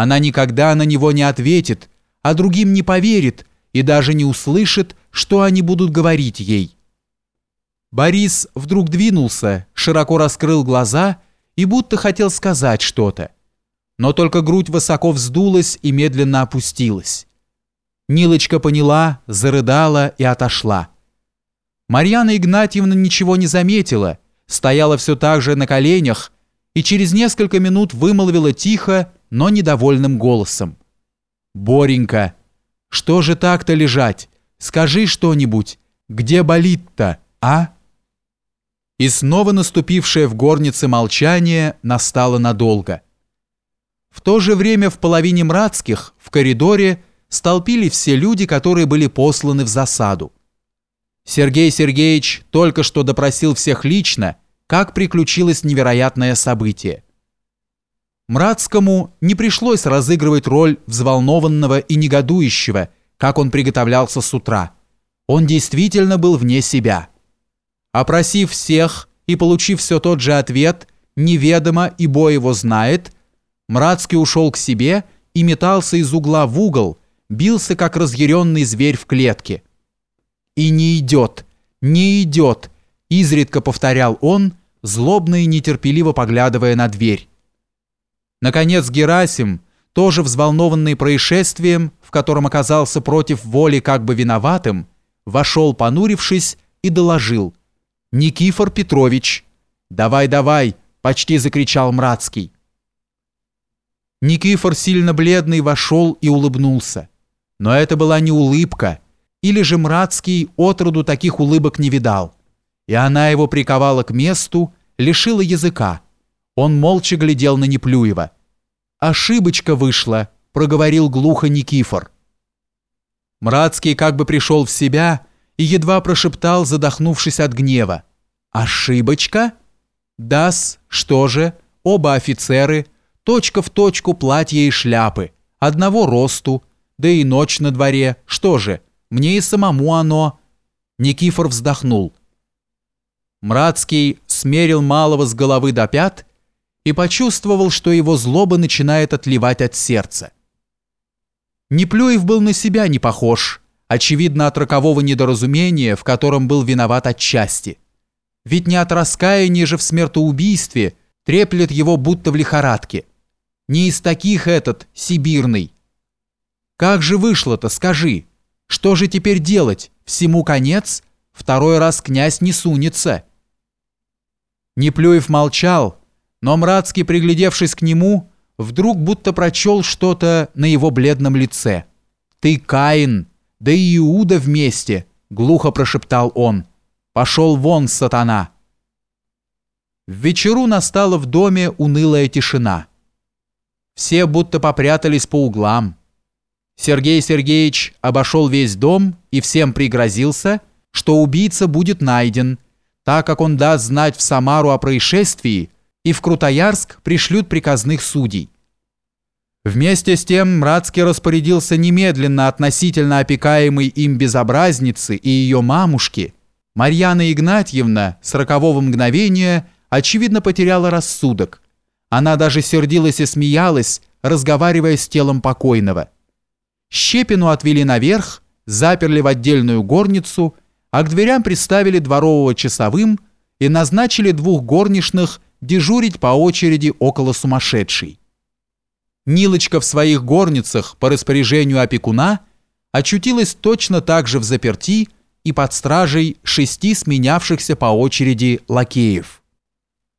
Она никогда на него не ответит, а другим не поверит и даже не услышит, что они будут говорить ей. Борис вдруг двинулся, широко раскрыл глаза и будто хотел сказать что-то. Но только грудь высоко вздулась и медленно опустилась. Нилочка поняла, зарыдала и отошла. Марьяна Игнатьевна ничего не заметила, стояла все так же на коленях и через несколько минут вымолвила тихо, но недовольным голосом. «Боренька, что же так-то лежать? Скажи что-нибудь. Где болит-то, а?» И снова наступившее в горнице молчание настало надолго. В то же время в половине Мрацких, в коридоре, столпили все люди, которые были посланы в засаду. Сергей Сергеевич только что допросил всех лично, как приключилось невероятное событие. Мрацкому не пришлось разыгрывать роль взволнованного и негодующего, как он приготовлялся с утра. Он действительно был вне себя. Опросив всех и получив все тот же ответ «неведомо, ибо его знает», Мрацкий ушел к себе и метался из угла в угол, бился, как разъяренный зверь в клетке. «И не идет, не идет», – изредка повторял он, злобно и нетерпеливо поглядывая на дверь. Наконец Герасим, тоже взволнованный происшествием, в котором оказался против воли как бы виноватым, вошел, понурившись, и доложил. «Никифор Петрович!» «Давай, давай!» – почти закричал Мрацкий. Никифор, сильно бледный, вошел и улыбнулся. Но это была не улыбка, или же Мрацкий отроду таких улыбок не видал. И она его приковала к месту, лишила языка. Он молча глядел на Неплюева. «Ошибочка вышла», — проговорил глухо Никифор. Мрацкий как бы пришел в себя и едва прошептал, задохнувшись от гнева. «Ошибочка?» «Да-с, что же, оба офицеры, точка в точку платья и шляпы, одного росту, да и ночь на дворе, что же, мне и самому оно...» Никифор вздохнул. Мрацкий смерил малого с головы до пят и почувствовал, что его злоба начинает отливать от сердца. Неплюев был на себя не похож, очевидно от рокового недоразумения, в котором был виноват отчасти. Ведь не от раскаяния же в смертоубийстве треплет его будто в лихорадке. Не из таких этот, сибирный. Как же вышло-то, скажи? Что же теперь делать? Всему конец? Второй раз князь не сунется. Неплюев молчал, но Мрацкий, приглядевшись к нему, вдруг будто прочел что-то на его бледном лице. «Ты Каин, да и Иуда вместе!» — глухо прошептал он. «Пошел вон, сатана!» В вечеру настала в доме унылая тишина. Все будто попрятались по углам. Сергей Сергеевич обошел весь дом и всем пригрозился, что убийца будет найден — так как он даст знать в Самару о происшествии, и в Крутоярск пришлют приказных судей. Вместе с тем Мрацкий распорядился немедленно относительно опекаемой им безобразницы и ее мамушки. Марьяна Игнатьевна с рокового мгновения очевидно потеряла рассудок. Она даже сердилась и смеялась, разговаривая с телом покойного. Щепину отвели наверх, заперли в отдельную горницу – а к дверям приставили дворового часовым и назначили двух горничных дежурить по очереди около сумасшедшей. Нилочка в своих горницах по распоряжению опекуна очутилась точно так же в заперти и под стражей шести сменявшихся по очереди лакеев.